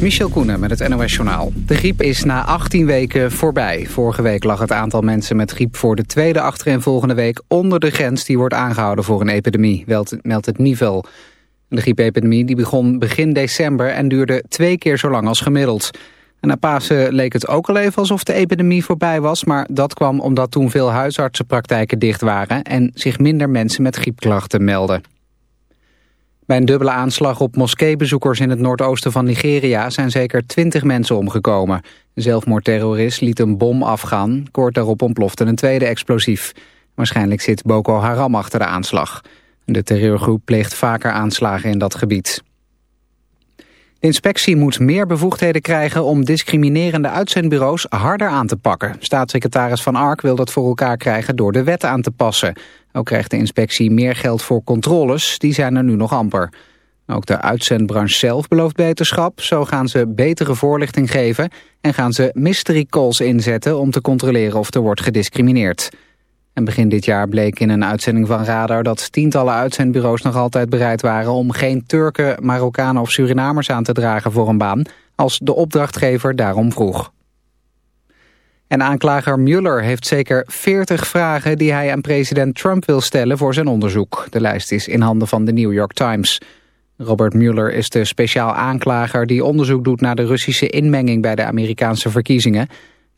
Michel Koenen met het NOS-journaal. De griep is na 18 weken voorbij. Vorige week lag het aantal mensen met griep voor de tweede achtereenvolgende week... onder de grens die wordt aangehouden voor een epidemie, meldt het niveau. De griepepidemie begon begin december en duurde twee keer zo lang als gemiddeld. En na Pasen leek het ook al even alsof de epidemie voorbij was... maar dat kwam omdat toen veel huisartsenpraktijken dicht waren... en zich minder mensen met griepklachten melden. Bij een dubbele aanslag op moskeebezoekers in het noordoosten van Nigeria zijn zeker twintig mensen omgekomen. Een zelfmoordterrorist liet een bom afgaan. Kort daarop ontplofte een tweede explosief. Waarschijnlijk zit Boko Haram achter de aanslag. De terreurgroep pleegt vaker aanslagen in dat gebied. Inspectie moet meer bevoegdheden krijgen om discriminerende uitzendbureaus harder aan te pakken. Staatssecretaris Van Ark wil dat voor elkaar krijgen door de wet aan te passen. Ook krijgt de inspectie meer geld voor controles, die zijn er nu nog amper. Ook de uitzendbranche zelf belooft beterschap. Zo gaan ze betere voorlichting geven en gaan ze mystery calls inzetten om te controleren of er wordt gediscrimineerd. En begin dit jaar bleek in een uitzending van Radar dat tientallen uitzendbureaus nog altijd bereid waren om geen Turken, Marokkanen of Surinamers aan te dragen voor een baan, als de opdrachtgever daarom vroeg. En aanklager Mueller heeft zeker 40 vragen die hij aan president Trump wil stellen voor zijn onderzoek. De lijst is in handen van de New York Times. Robert Mueller is de speciaal aanklager die onderzoek doet naar de Russische inmenging bij de Amerikaanse verkiezingen.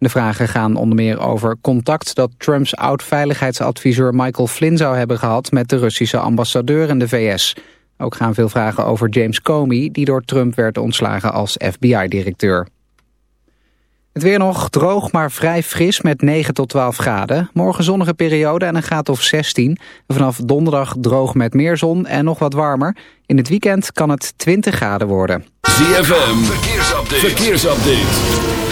De vragen gaan onder meer over contact dat Trumps oud-veiligheidsadviseur Michael Flynn zou hebben gehad met de Russische ambassadeur in de VS. Ook gaan veel vragen over James Comey, die door Trump werd ontslagen als FBI-directeur. Het weer nog droog, maar vrij fris met 9 tot 12 graden. Morgen zonnige periode en een graad of 16. vanaf donderdag droog met meer zon en nog wat warmer. In het weekend kan het 20 graden worden. ZFM, verkeersupdate. verkeersupdate.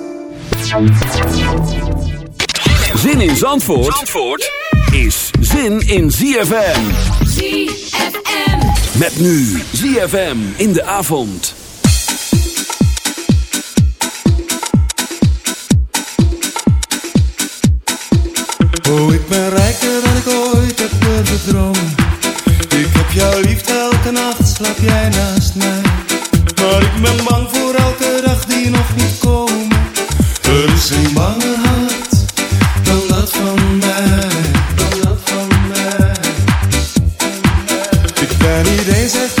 Zin in Zandvoort, Zandvoort is zin in ZFM. ZFM. Met nu ZFM in de avond. Oh, ik ben rijker dan ik ooit heb durven dromen. Ik heb jouw liefde elke nacht, slaap jij naast mij. Maar ik ben bang voor elke dag die nog niet komen. Dan dat van mij. Ik ben niet eens echt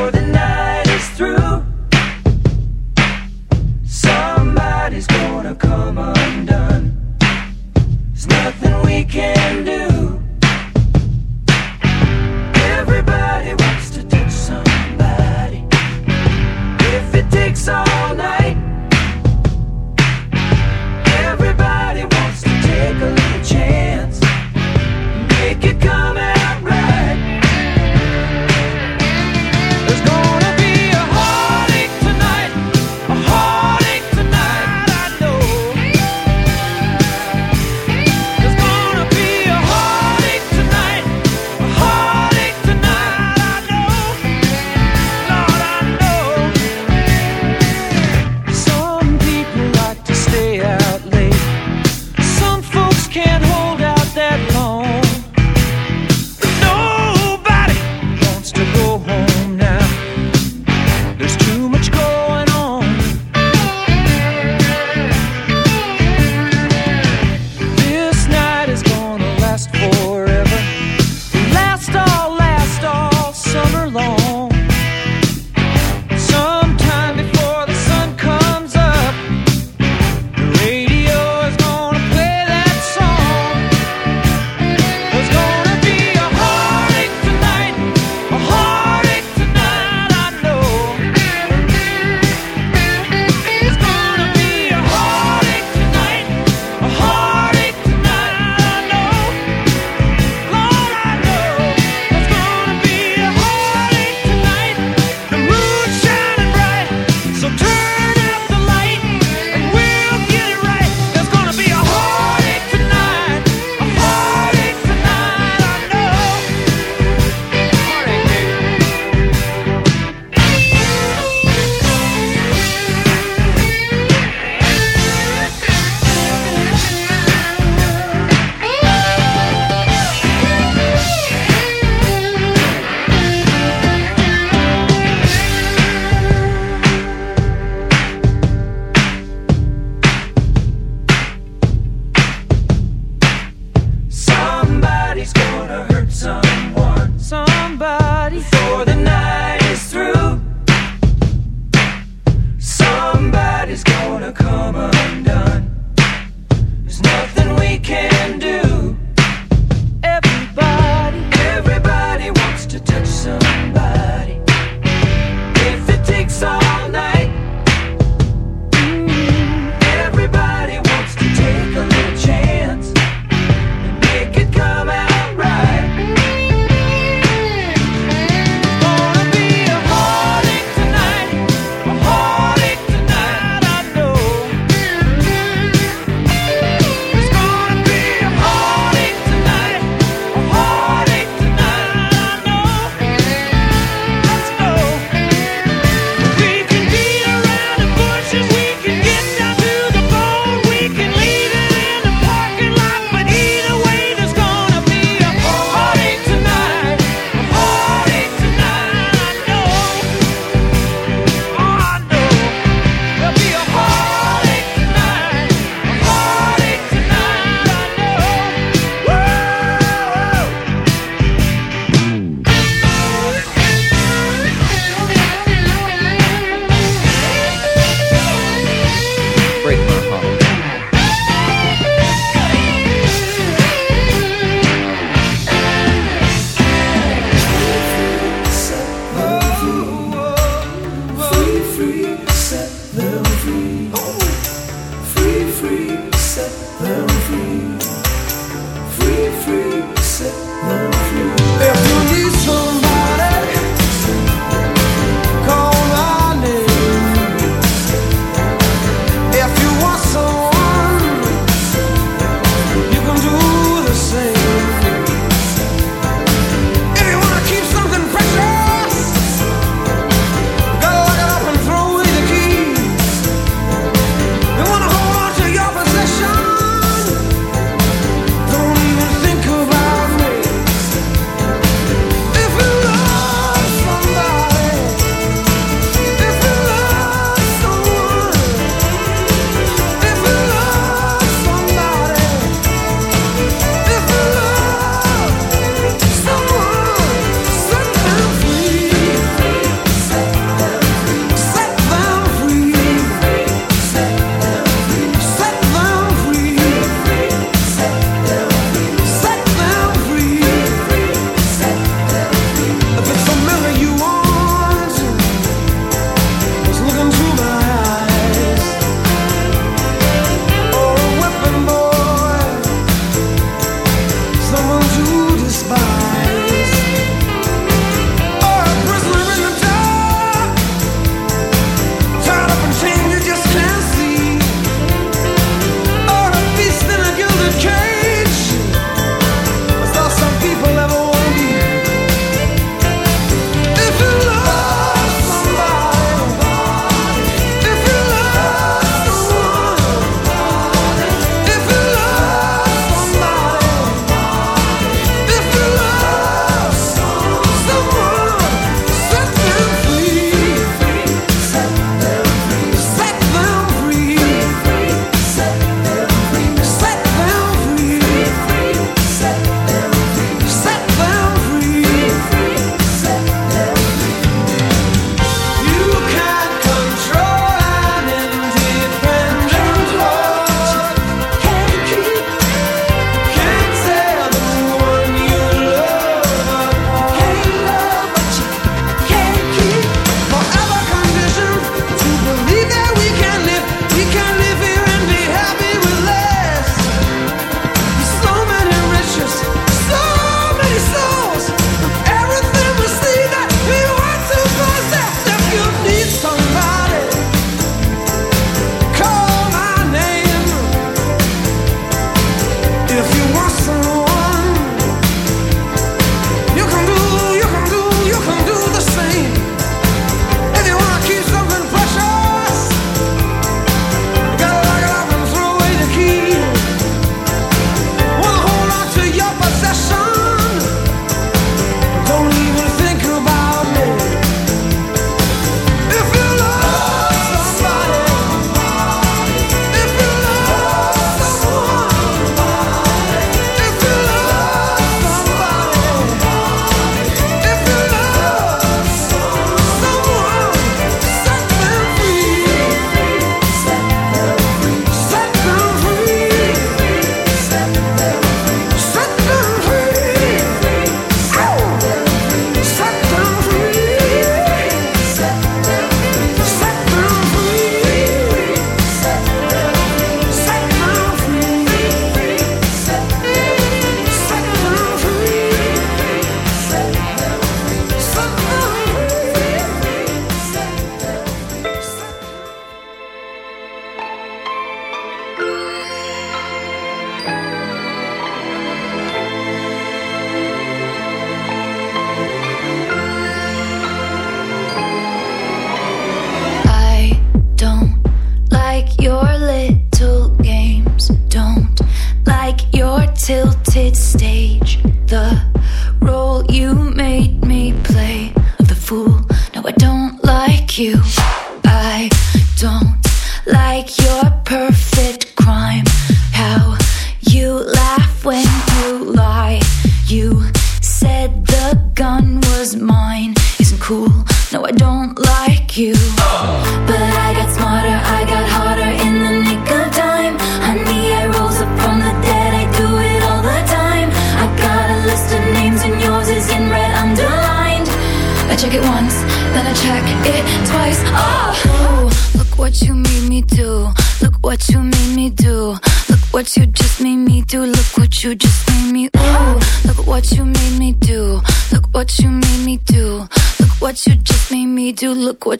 more than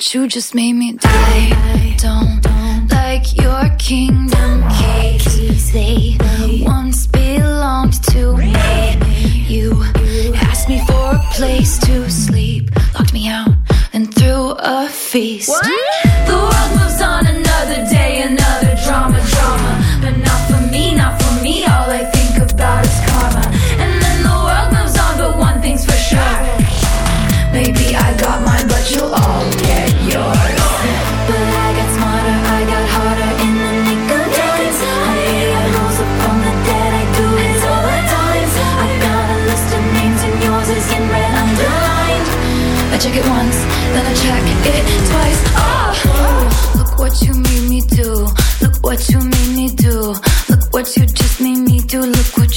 but you just made me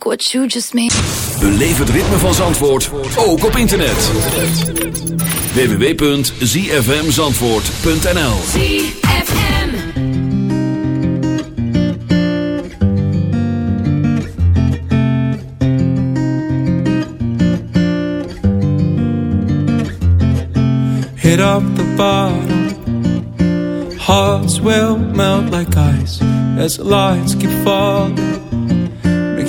Look what you just made. Beleef het ritme van Zandvoort, ook op internet. www.zfmzandvoort.nl ZFM. Hit up the bottom. Hearts will melt like ice as the lights keep falling.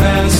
fast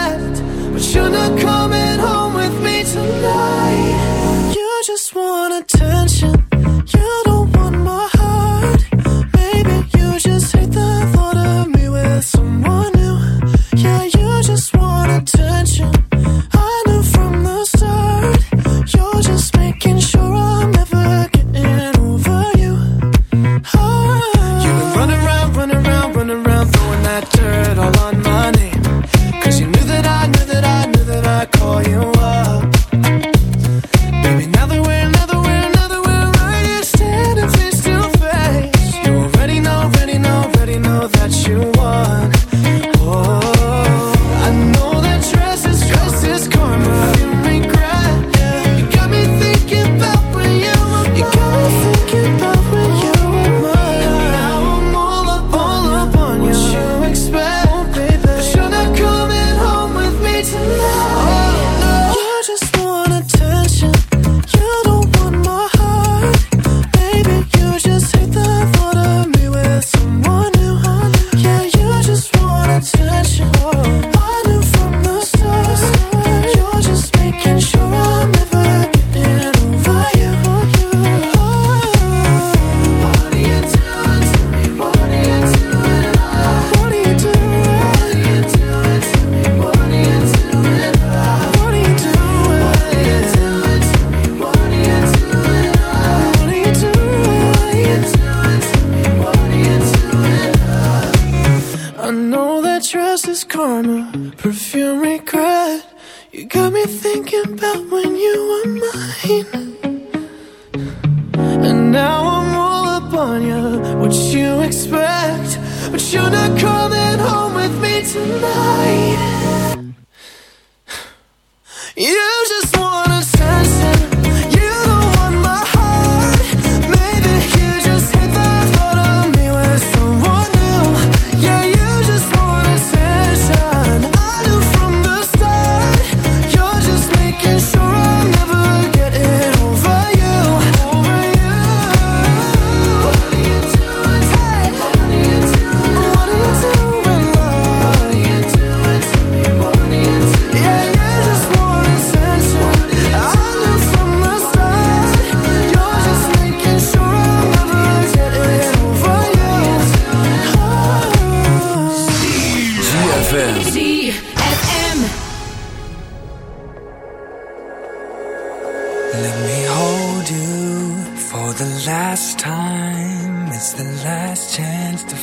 shouldn't coming home with me tonight. You just want attention.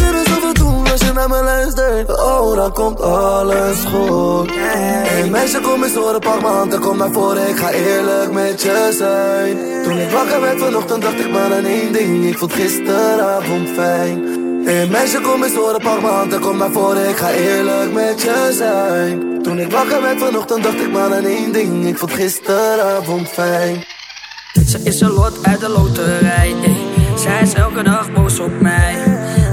We kunnen zoveel doen als je naar me luistert. Oh, dan komt alles goed. Hey meisje kom eens horen, pak m'n handen, kom maar voor Ik ga eerlijk met je zijn. Toen ik wakker werd vanochtend dacht ik maar aan één ding Ik vond gisteravond fijn. Hey meisje kom eens horen, pak m'n handen, kom maar voor Ik ga eerlijk met je zijn. Toen ik wakker werd vanochtend dacht ik maar aan één ding Ik vond gisteravond fijn. Ze is een lot uit de loterij ey. Zij is elke dag boos op mij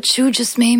what you just made me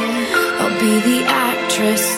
Be the actress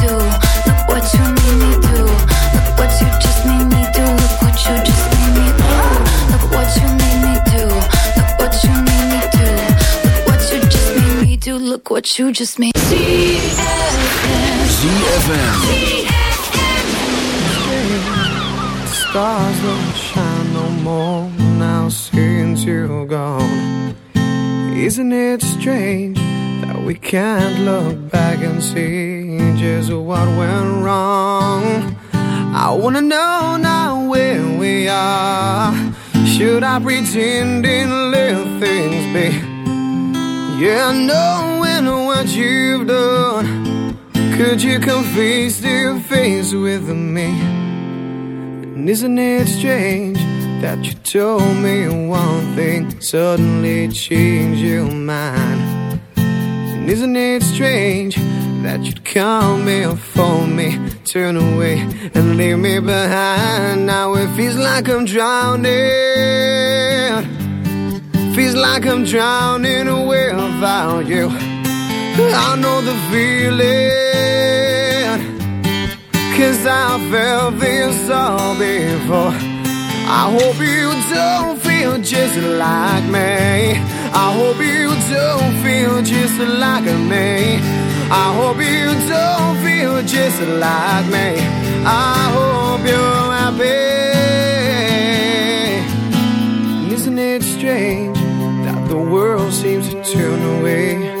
What you just made. Stars don't shine no more now since you're gone. Isn't it strange that we can't look back and see just what went wrong? I wanna know now where we are. Should I pretend and let things be? Yeah, knowing what you've done, could you come face to face with me? And isn't it strange that you told me one thing, suddenly changed your mind? And isn't it strange that you'd call me or phone me, turn away and leave me behind? Now it feels like I'm drowning. Feels like I'm drowning away without you. I know the feeling. Cause I felt this all before. I hope you don't feel just like me. I hope you don't feel just like me. I hope you don't feel just like me. I hope you're happy. Isn't it strange that the world seems to turn away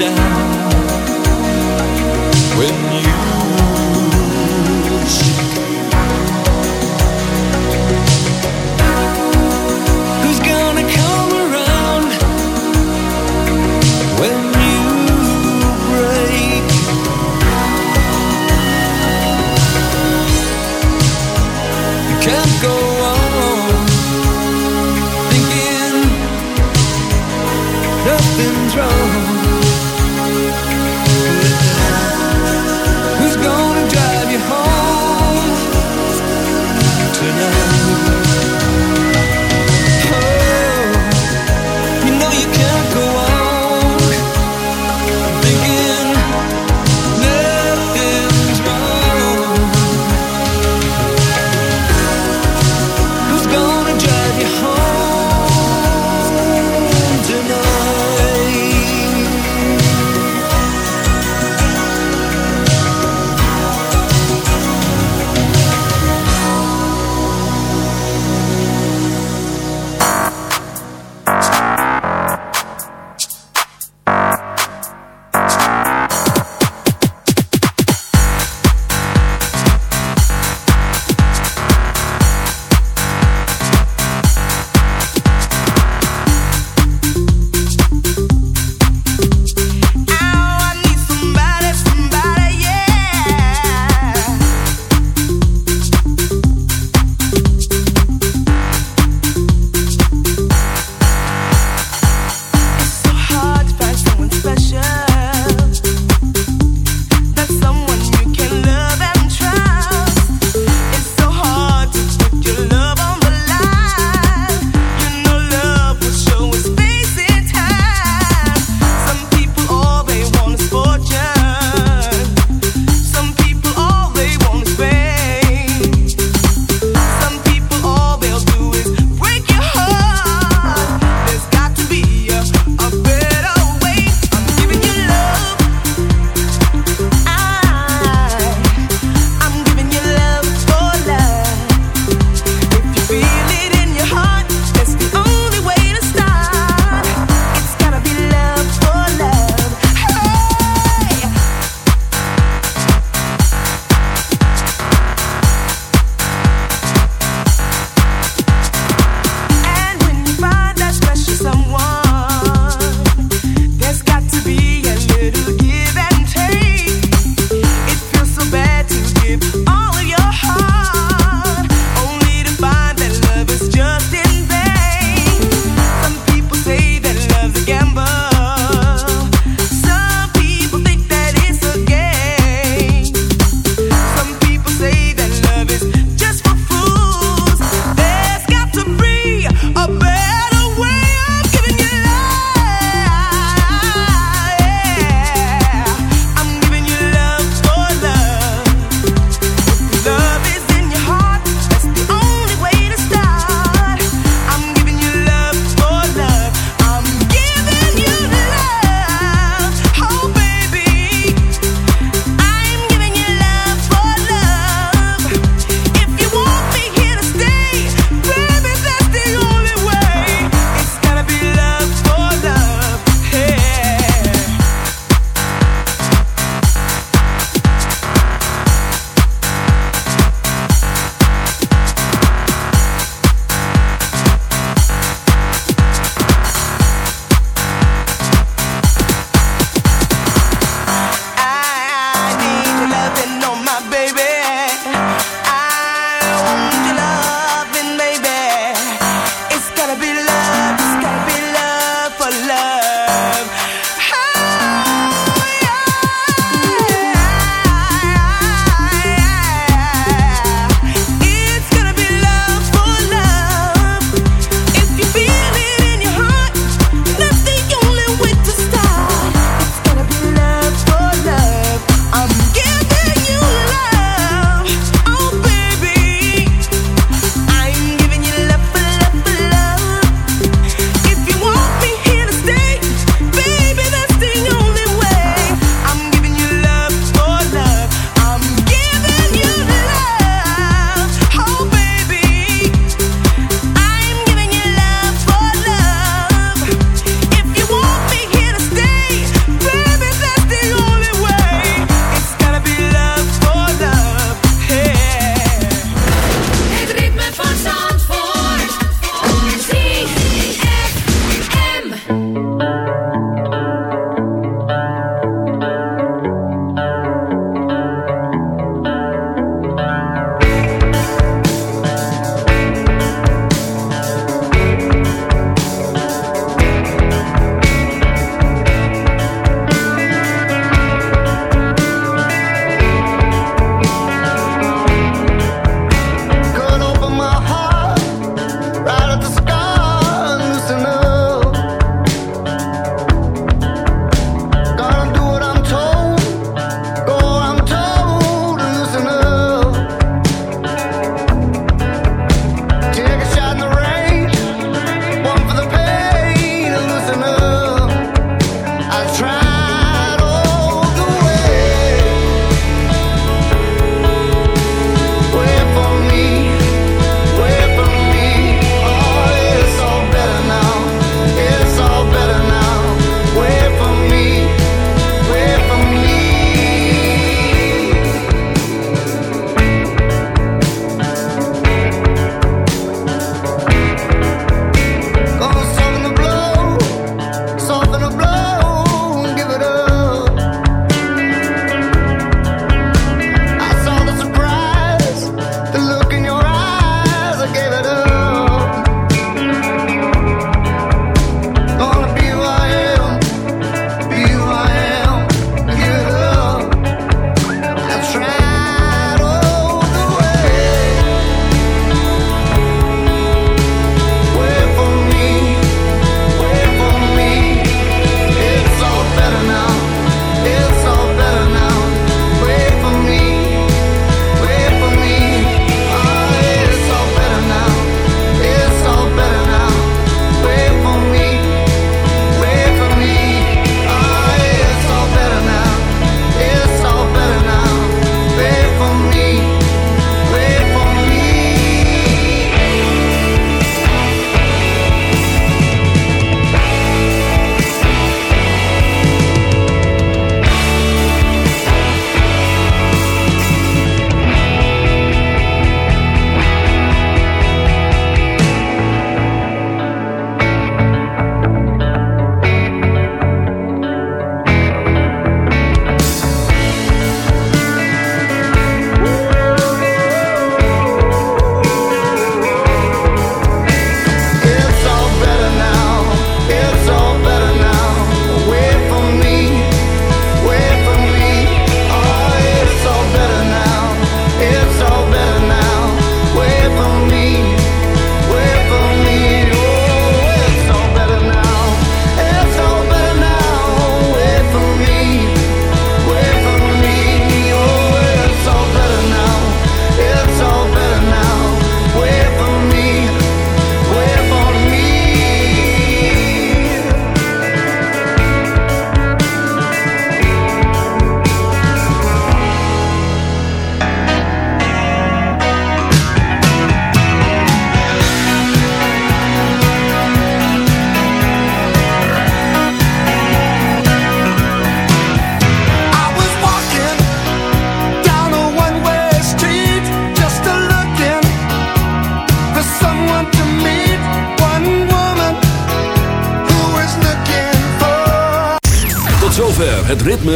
down when you